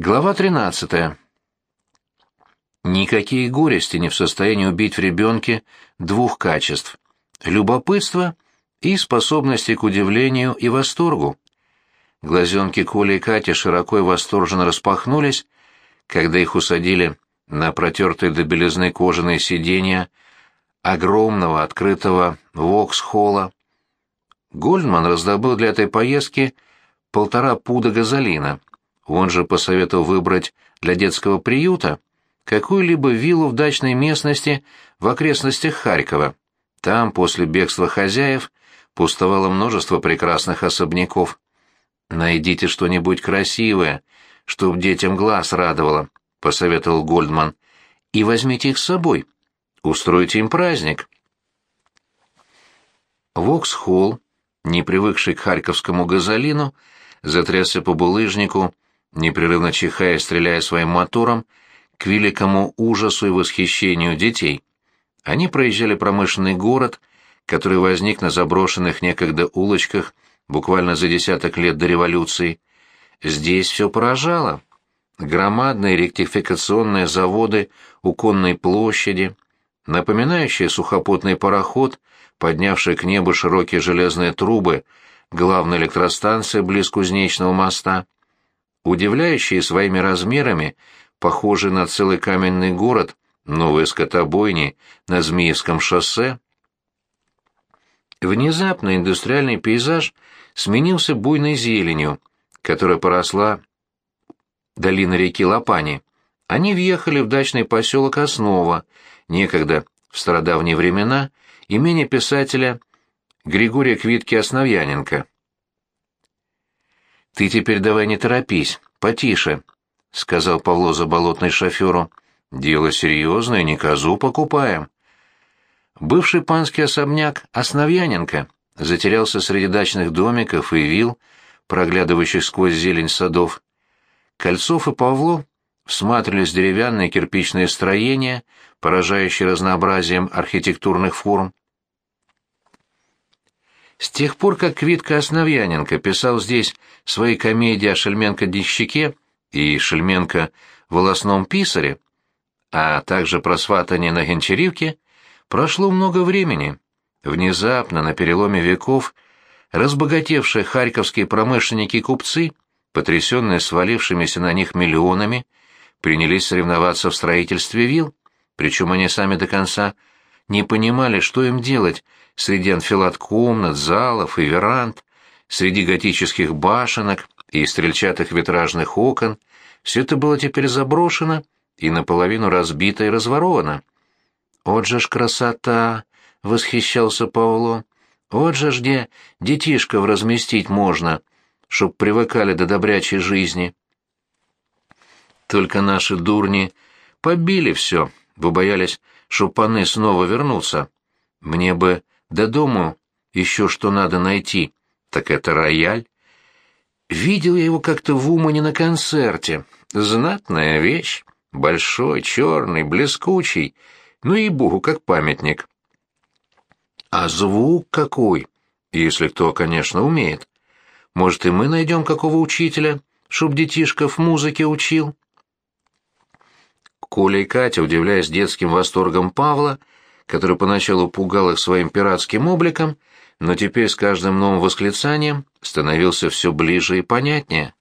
Глава 13. Никакие горести не в состоянии убить в ребенке двух качеств – любопытства и способности к удивлению и восторгу. Глазенки Коли и Кати широко и восторженно распахнулись, когда их усадили на протертые до белизны кожаные сиденья огромного открытого вокс-холла. Гольдман раздобыл для этой поездки полтора пуда газолина – он же посоветовал выбрать для детского приюта какую-либо виллу в дачной местности в окрестностях Харькова. Там, после бегства хозяев, пустовало множество прекрасных особняков. «Найдите что-нибудь красивое, чтоб детям глаз радовало», — посоветовал Гольдман. «И возьмите их с собой. Устройте им праздник». Вокс-холл, не привыкший к харьковскому газолину, затрясся по булыжнику, непрерывно чихая и стреляя своим мотором, к великому ужасу и восхищению детей. Они проезжали промышленный город, который возник на заброшенных некогда улочках буквально за десяток лет до революции. Здесь все поражало. Громадные ректификационные заводы у конной площади, напоминающие сухопутный пароход, поднявший к небу широкие железные трубы, главная электростанция близ Кузнечного моста — удивляющие своими размерами, похожие на целый каменный город, новые скотобойни на Змеевском шоссе. Внезапно индустриальный пейзаж сменился буйной зеленью, которая поросла долина реки Лопани. Они въехали в дачный поселок Основа, некогда, в стародавние времена, имение писателя Григория Квитки-Основьяненко. «Ты теперь давай не торопись, потише», — сказал Павло Заболотный шоферу. «Дело серьезное, не козу покупаем». Бывший панский особняк Основьяненко затерялся среди дачных домиков и вил, проглядывающих сквозь зелень садов. Кольцов и Павло всматривались в деревянные кирпичные строения, поражающие разнообразием архитектурных форм. С тех пор, как Квитка Основьяненко писал здесь свои комедии о Шельменко-Дещике и Шельменко волосном писаре, а также про сватание на Гончаривке, прошло много времени. Внезапно, на переломе веков, разбогатевшие харьковские промышленники-купцы, потрясенные свалившимися на них миллионами, принялись соревноваться в строительстве вил, причем они сами до конца не понимали, что им делать среди анфилат комнат, залов и веранд, среди готических башенок и стрельчатых витражных окон. Все это было теперь заброшено и наполовину разбито и разворовано. «Вот же ж красота!» — восхищался Павло. «Вот же ж где детишков разместить можно, чтоб привыкали до добрячей жизни». Только наши дурни побили все, боялись, что паны снова вернутся. Мне бы до дому еще что надо найти, так это рояль. Видел я его как-то в Умане на концерте. Знатная вещь, большой, черный, блескучий, ну и богу, как памятник. А звук какой, если кто, конечно, умеет. Может, и мы найдем какого учителя, чтоб детишков музыке учил? Коля и Катя, удивляясь детским восторгом Павла, который поначалу пугал их своим пиратским обликом, но теперь с каждым новым восклицанием становился все ближе и понятнее.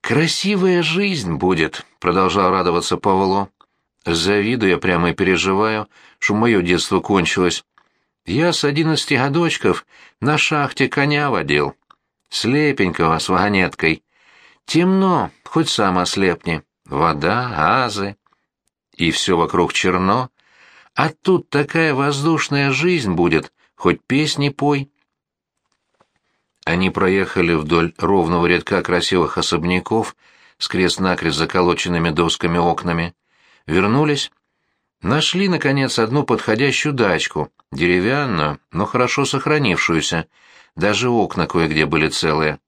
«Красивая жизнь будет», — продолжал радоваться Павло. «Завидую я прямо и переживаю, что мое детство кончилось. Я с одиннадцати годочков на шахте коня водил. Слепенького с вагонеткой. Темно, хоть сам ослепни. Вода, газы. И все вокруг черно, а тут такая воздушная жизнь будет, хоть песни пой. Они проехали вдоль ровного рядка красивых особняков с крест-накрест заколоченными досками окнами. Вернулись. Нашли, наконец, одну подходящую дачку, деревянную, но хорошо сохранившуюся. Даже окна кое-где были целые.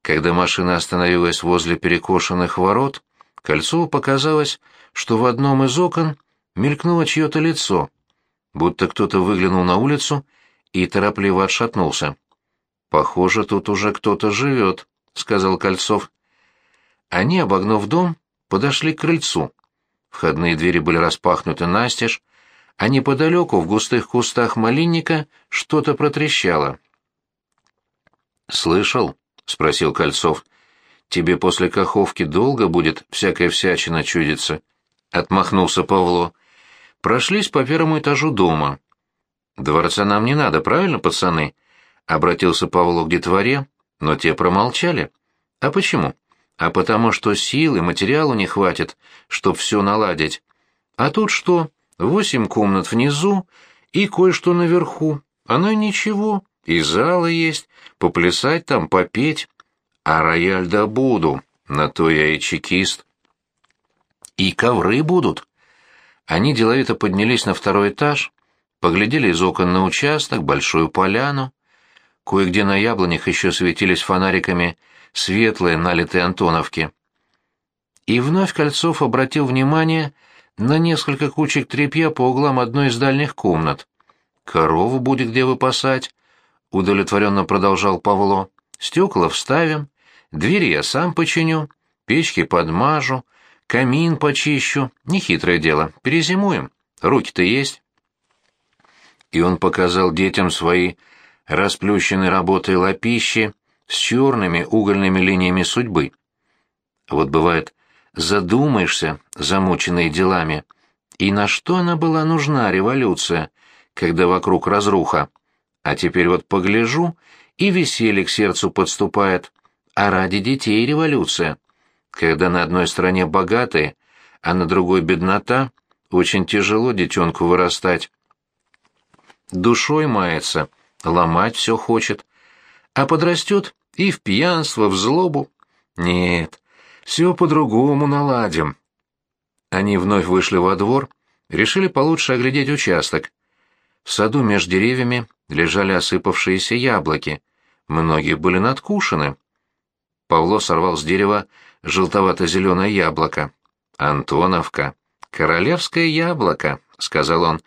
Когда машина остановилась возле перекошенных ворот, Кольцову показалось, что в одном из окон — мелькнуло чье-то лицо, будто кто-то выглянул на улицу и торопливо отшатнулся. «Похоже, тут уже кто-то живет», — сказал Кольцов. Они, обогнув дом, подошли к крыльцу. Входные двери были распахнуты настежь, а неподалеку в густых кустах малинника что-то протрещало. «Слышал?» — спросил Кольцов. «Тебе после Каховки долго будет всякая всячина чудиться?» — отмахнулся Павло. «Прошлись по первому этажу дома». «Дворца нам не надо, правильно, пацаны?» — обратился Павло к детворе, но те промолчали. «А почему?» «А потому что сил и материалу не хватит, чтоб все наладить. А тут что? Восемь комнат внизу и кое-что наверху. Оно ничего, и залы есть, поплясать там, попеть. А рояль да буду, на то я и чекист». «И ковры будут». Они деловито поднялись на второй этаж, поглядели из окон на участок, большую поляну. Кое-где на яблонях еще светились фонариками светлые налитые антоновки. И вновь Кольцов обратил внимание на несколько кучек тряпья по углам одной из дальних комнат. «Корову будет где выпасать», — удовлетворенно продолжал Павло. «Стекла вставим, двери я сам починю, печки подмажу, камин почищу. Нехитрое дело, перезимуем. Руки-то есть». И он показал детям свои расплющенные работой лапищи с черными угольными линиями судьбы. Вот бывает, задумаешься, замученный делами, и на что она была нужна, революция, когда вокруг разруха. А теперь вот погляжу, и веселье к сердцу подступает, а ради детей революция. Когда на одной стороне богатые, а на другой беднота, очень тяжело детенку вырастать. Душой мается, ломать все хочет, а подрастет и в пьянство, в злобу. Нет, все по-другому наладим. Они вновь вышли во двор, решили получше оглядеть участок. В саду между деревьями лежали осыпавшиеся яблоки, многие были надкушены. Павло сорвал с дерева желтовато-зеленое яблоко. «Антоновка, королевское яблоко», — сказал он.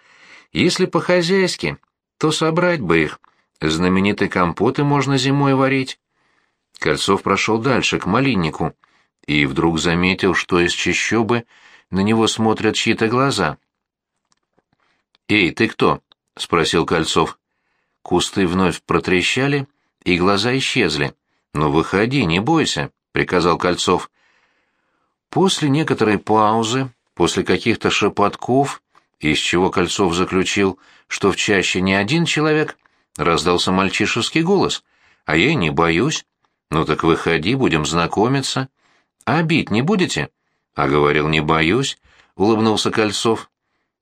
«Если по-хозяйски, то собрать бы их. Знаменитые компоты можно зимой варить». Кольцов прошел дальше, к малиннику, и вдруг заметил, что из чащобы на него смотрят чьи-то глаза. «Эй, ты кто?» — спросил Кольцов. Кусты вновь протрещали, и глаза исчезли. «Ну, выходи, не бойся», — приказал Кольцов. После некоторой паузы, после каких-то шепотков, из чего Кольцов заключил, что в чаще не один человек, раздался мальчишеский голос. «А я не боюсь». «Ну так выходи, будем знакомиться». «А бить не будете?» «А говорил, не боюсь», — улыбнулся Кольцов.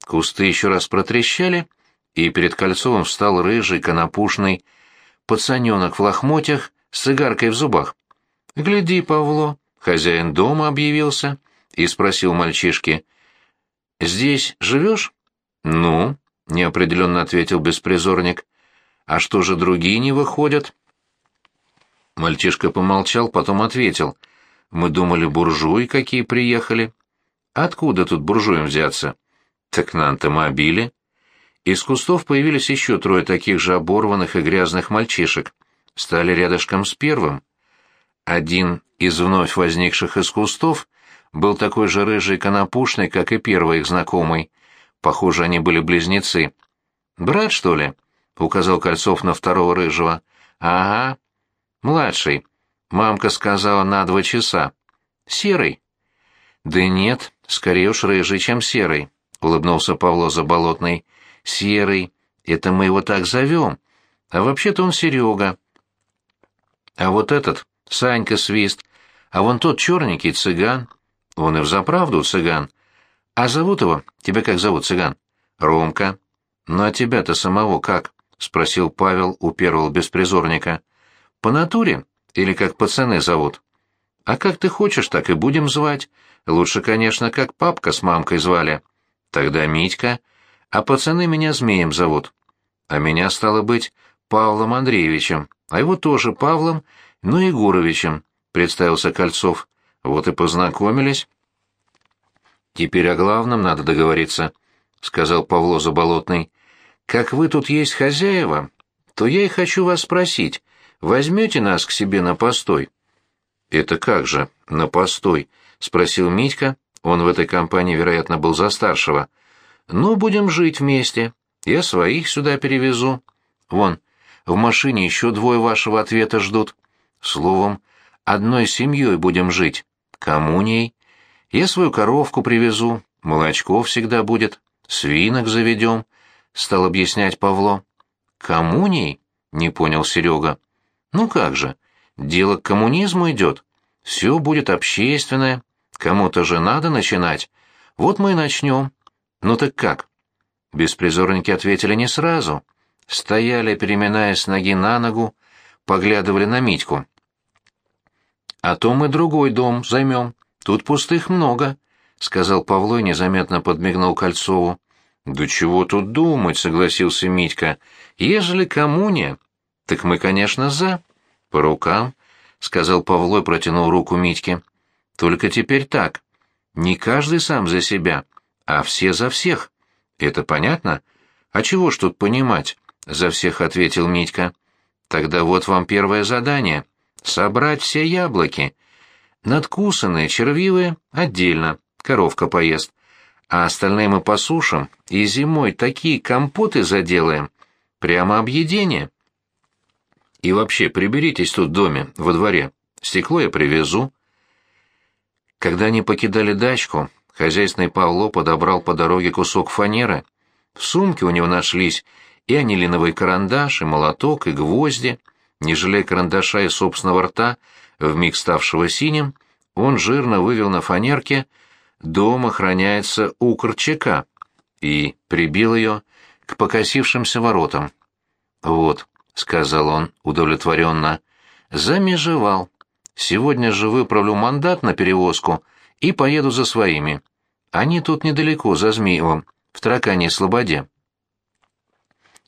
Кусты еще раз протрещали, и перед Кольцовым встал рыжий, конопушный пацаненок в лохмотьях с сигаркой в зубах. «Гляди, Павло, хозяин дома объявился», — и спросил мальчишки. «Здесь живешь?» «Ну», — неопределенно ответил беспризорник. «А что же другие не выходят?» Мальчишка помолчал, потом ответил. «Мы думали, буржуи какие приехали». «Откуда тут буржуям взяться?» «Так на антомобиле». Из кустов появились еще трое таких же оборванных и грязных мальчишек. Стали рядышком с первым. Один из вновь возникших из кустов был такой же рыжий конопушный, как и первый их знакомый. Похоже, они были близнецы. «Брат, что ли?» — указал Кольцов на второго рыжего. «Ага, Младший. Мамка сказала на два часа. Серый. Да нет, скорее уж рыжий, чем серый, улыбнулся Павло Заболотный. Серый. Это мы его так зовем. А вообще-то он Серега. А вот этот — Санька Свист. А вон тот черненький цыган. Он и взаправду цыган. А зовут его? Тебя как зовут, цыган? Ромка. Ну а тебя-то самого как? — спросил Павел у первого беспризорника. По натуре? Или как пацаны зовут? А как ты хочешь, так и будем звать. Лучше, конечно, как папка с мамкой звали. Тогда Митька. А пацаны меня Змеем зовут. А меня, стало быть, Павлом Андреевичем. А его тоже Павлом, но Егоровичем, представился Кольцов. Вот и познакомились. Теперь о главном надо договориться, сказал Павло Заболотный. Как вы тут есть хозяева, то я и хочу вас спросить, возьмете нас к себе на постой?» «Это как же, на постой?» — спросил Митька. Он в этой компании, вероятно, был за старшего. «Ну, будем жить вместе. Я своих сюда перевезу. Вон, в машине еще двое вашего ответа ждут. Словом, одной семьей будем жить. Коммунией. Я свою коровку привезу, молочко всегда будет, свинок заведем», — стал объяснять Павло. «Коммунией?» — не понял Серега. «Ну как же, дело к коммунизму идет. Все будет общественное, кому-то же надо начинать. Вот мы и начнем. Ну так как?» Беспризорники ответили не сразу. Стояли, переминаясь ноги на ногу, поглядывали на Митьку. «А то мы другой дом займем. Тут пустых много», — сказал Павло и незаметно подмигнул Кольцову. «Да чего тут думать», — согласился Митька. «Ежели коммуния, так мы, конечно, за». «По рукам», — сказал Павло и протянул руку Митьке. «Только теперь так. Не каждый сам за себя, а все за всех. Это понятно? А чего ж тут понимать?» — за всех ответил Митька. «Тогда вот вам первое задание — собрать все яблоки. Надкусанные, червивые — отдельно, коровка поест а остальные мы посушим и зимой такие компоты заделаем. Прямо объедение. И вообще, приберитесь тут в доме, во дворе. Стекло я привезу. Когда они покидали дачку, хозяйственный Павло подобрал по дороге кусок фанеры. В сумке у него нашлись и анилиновый карандаш, и молоток, и гвозди. Не жалея карандаша и собственного рта, вмиг ставшего синим, он жирно вывел на фанерке дом охраняется у Корчака, и прибил ее к покосившимся воротам. «Вот», — сказал он удовлетворенно, — «замежевал. Сегодня же выправлю мандат на перевозку и поеду за своими. Они тут недалеко, за Змеевым, в Таракане Слободе».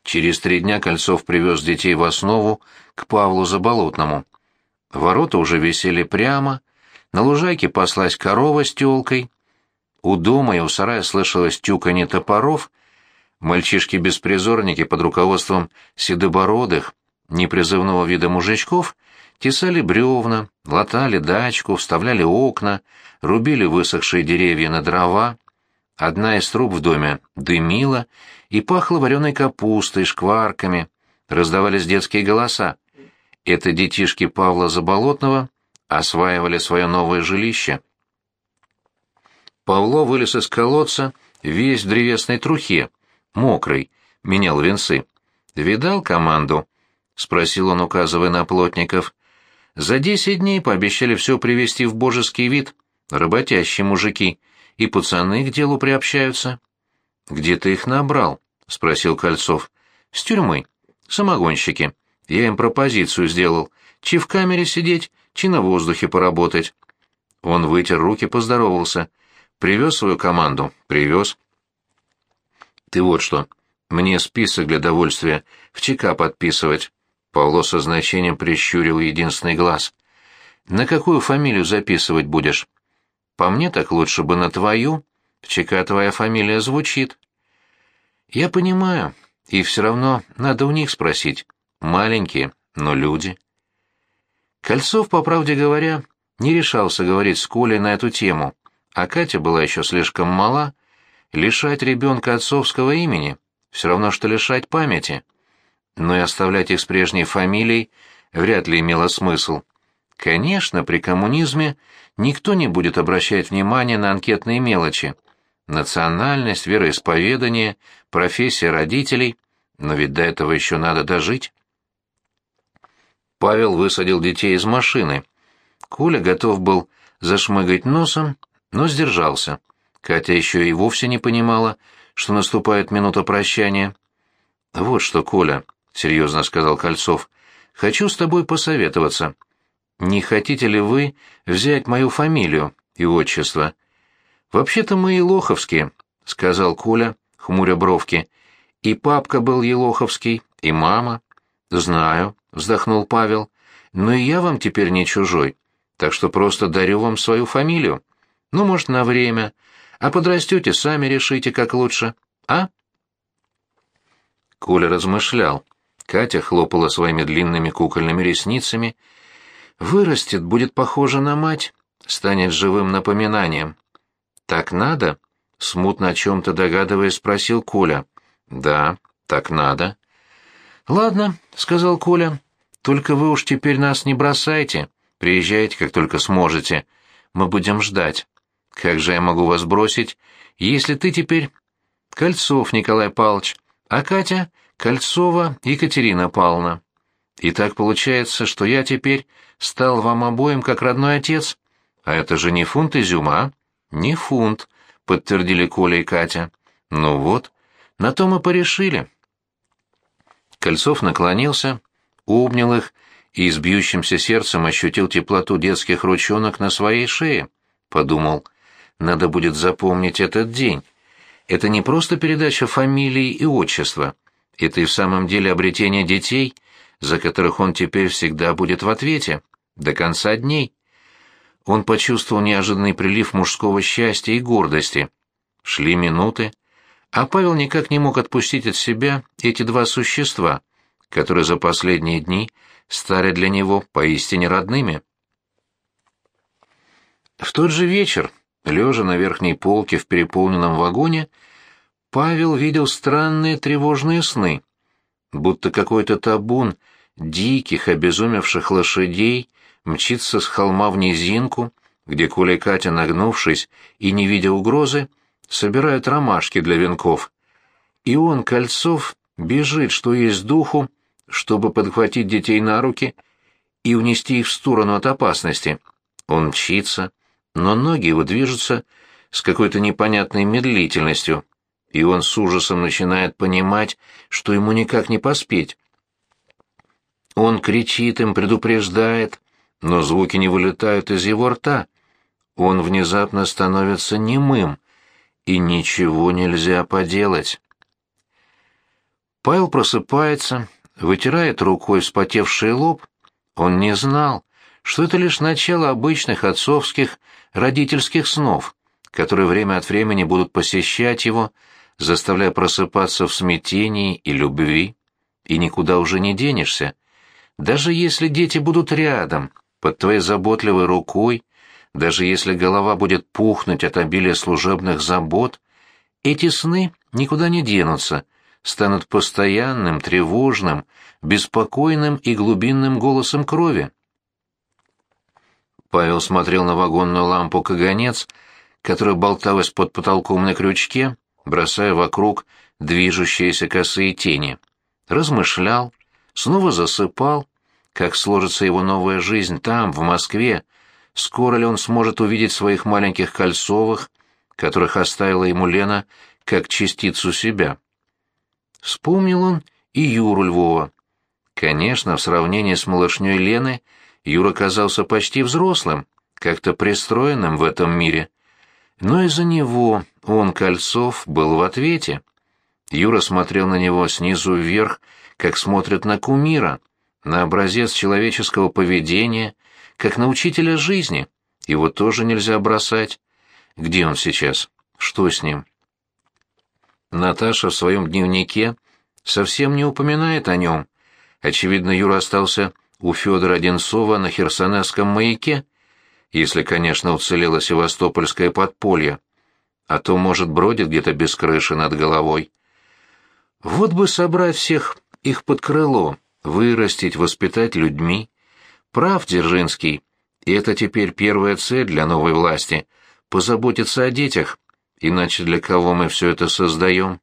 Через три дня Кольцов привез детей в основу к Павлу Заболотному. Ворота уже висели прямо, на лужайке паслась корова с тёлкой, у дома и у сарая слышалось тюканье топоров, мальчишки-беспризорники под руководством седобородых, непризывного вида мужичков тесали бревна, латали дачку, вставляли окна, рубили высохшие деревья на дрова. Одна из труб в доме дымила и пахла вареной капустой, шкварками, раздавались детские голоса. Это детишки Павла Заболотного осваивали свое новое жилище. Павло вылез из колодца, весь в древесной трухе, мокрый, менял венцы. «Видал команду?» — спросил он, указывая на плотников. «За десять дней пообещали все привести в божеский вид. Работящие мужики. И пацаны к делу приобщаются». «Где ты их набрал?» — спросил Кольцов. «С тюрьмы. Самогонщики. Я им пропозицию сделал. Чи в камере сидеть, чи на воздухе поработать». Он вытер руки, поздоровался — Привез свою команду? Привез. Ты вот что, мне список для довольствия в ЧК подписывать. Павло со значением прищурил единственный глаз. На какую фамилию записывать будешь? По мне так лучше бы на твою. В ЧК твоя фамилия звучит. Я понимаю, и все равно надо у них спросить. Маленькие, но люди. Кольцов, по правде говоря, не решался говорить с Колей на эту тему а Катя была еще слишком мала, лишать ребенка отцовского имени все равно, что лишать памяти. Но и оставлять их с прежней фамилией вряд ли имело смысл. Конечно, при коммунизме никто не будет обращать внимания на анкетные мелочи. Национальность, вероисповедание, профессия родителей, но ведь до этого еще надо дожить. Павел высадил детей из машины. Коля готов был зашмыгать носом, но сдержался. Катя еще и вовсе не понимала, что наступает минута прощания. «Вот что, Коля», — серьезно сказал Кольцов, — «хочу с тобой посоветоваться. Не хотите ли вы взять мою фамилию и отчество?» «Вообще-то мы елоховские», — сказал Коля, хмуря бровки. «И папка был елоховский, и мама». «Знаю», — вздохнул Павел, — «но и я вам теперь не чужой, так что просто дарю вам свою фамилию». Ну, может, на время. А подрастете, сами решите, как лучше. А? Коля размышлял. Катя хлопала своими длинными кукольными ресницами. Вырастет, будет похожа на мать, станет живым напоминанием. «Так надо?» — смутно о чем-то догадываясь, спросил Коля. «Да, так надо». «Ладно», — сказал Коля, — «только вы уж теперь нас не бросайте. Приезжайте, как только сможете. Мы будем ждать. Как же я могу вас бросить, если ты теперь...» «Кольцов Николай Павлович, а Катя — Кольцова Екатерина Павловна. И так получается, что я теперь стал вам обоим как родной отец. А это же не фунт изюма, а?» «Не фунт», — подтвердили Коля и Катя. «Ну вот, на то мы порешили». Кольцов наклонился, обнял их и с бьющимся сердцем ощутил теплоту детских ручонок на своей шее. Подумал, надо будет запомнить этот день. Это не просто передача фамилии и отчества. Это и в самом деле обретение детей, за которых он теперь всегда будет в ответе, до конца дней он почувствовал неожиданный прилив мужского счастья и гордости. Шли минуты, а Павел никак не мог отпустить от себя эти два существа, которые за последние дни стали для него поистине родными. В тот же вечер, лежа на верхней полке в переполненном вагоне, Павел видел странные тревожные сны, будто какой-то табун диких, обезумевших лошадей мчится с холма в низинку, где Коля и Катя, нагнувшись и не видя угрозы, собирают ромашки для венков. И он, Кольцов, бежит, что есть духу, чтобы подхватить детей на руки и унести их в сторону от опасности. Он мчится, но ноги его движутся с какой-то непонятной медлительностью, и он с ужасом начинает понимать, что ему никак не поспеть. Он кричит им, предупреждает, но звуки не вылетают из его рта. Он внезапно становится немым, и ничего нельзя поделать. Павел просыпается, вытирает рукой вспотевший лоб. Он не знал, что это лишь начало обычных отцовских родительских снов, которые время от времени будут посещать его, заставляя просыпаться в смятении и любви. И никуда уже не денешься. Даже если дети будут рядом, под твоей заботливой рукой, даже если голова будет пухнуть от обилия служебных забот, эти сны никуда не денутся, станут постоянным, тревожным, беспокойным и глубинным голосом крови. Павел смотрел на вагонную лампу «Каганец», которая болталась под потолком на крючке, бросая вокруг движущиеся косые тени. Размышлял, снова засыпал, как сложится его новая жизнь там, в Москве, скоро ли он сможет увидеть своих маленьких Кольцовых, которых оставила ему Лена как частицу себя. Вспомнил он и Юру Львова. Конечно, в сравнении с малышней Лены Юра казался почти взрослым, как-то пристроенным в этом мире. Но из-за него он, Кольцов, был в ответе. Юра смотрел на него снизу вверх, как смотрят на кумира — на образец человеческого поведения, как на учителя жизни. Его тоже нельзя бросать. Где он сейчас? Что с ним? Наташа в своем дневнике совсем не упоминает о нем. Очевидно, Юра остался у Федора Одинцова на Херсонесском маяке, если, конечно, уцелело севастопольское подполье, а то, может, бродит где-то без крыши над головой. Вот бы собрать всех их под крыло, вырастить, воспитать людьми. Прав Дзержинский, и это теперь первая цель для новой власти — позаботиться о детях, иначе для кого мы все это создаем?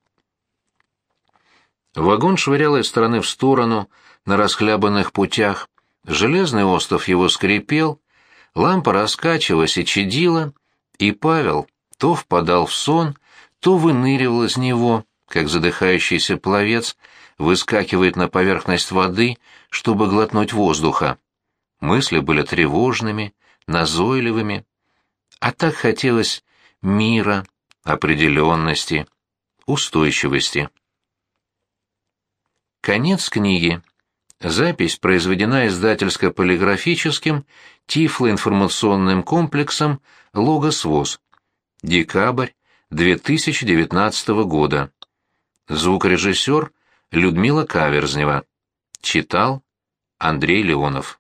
Вагон швырял из стороны в сторону на расхлябанных путях, железный остов его скрипел, лампа раскачивалась и чадила, и Павел то впадал в сон, то выныривал из него, как задыхающийся пловец — выскакивает на поверхность воды, чтобы глотнуть воздуха. Мысли были тревожными, назойливыми, а так хотелось мира, определенности, устойчивости. Конец книги. Запись произведена издательско-полиграфическим тифлоинформационным комплексом «Логос ВОЗ». Декабрь 2019 года. Звукорежиссер Людмила Каверзнева. Читал Андрей Леонов.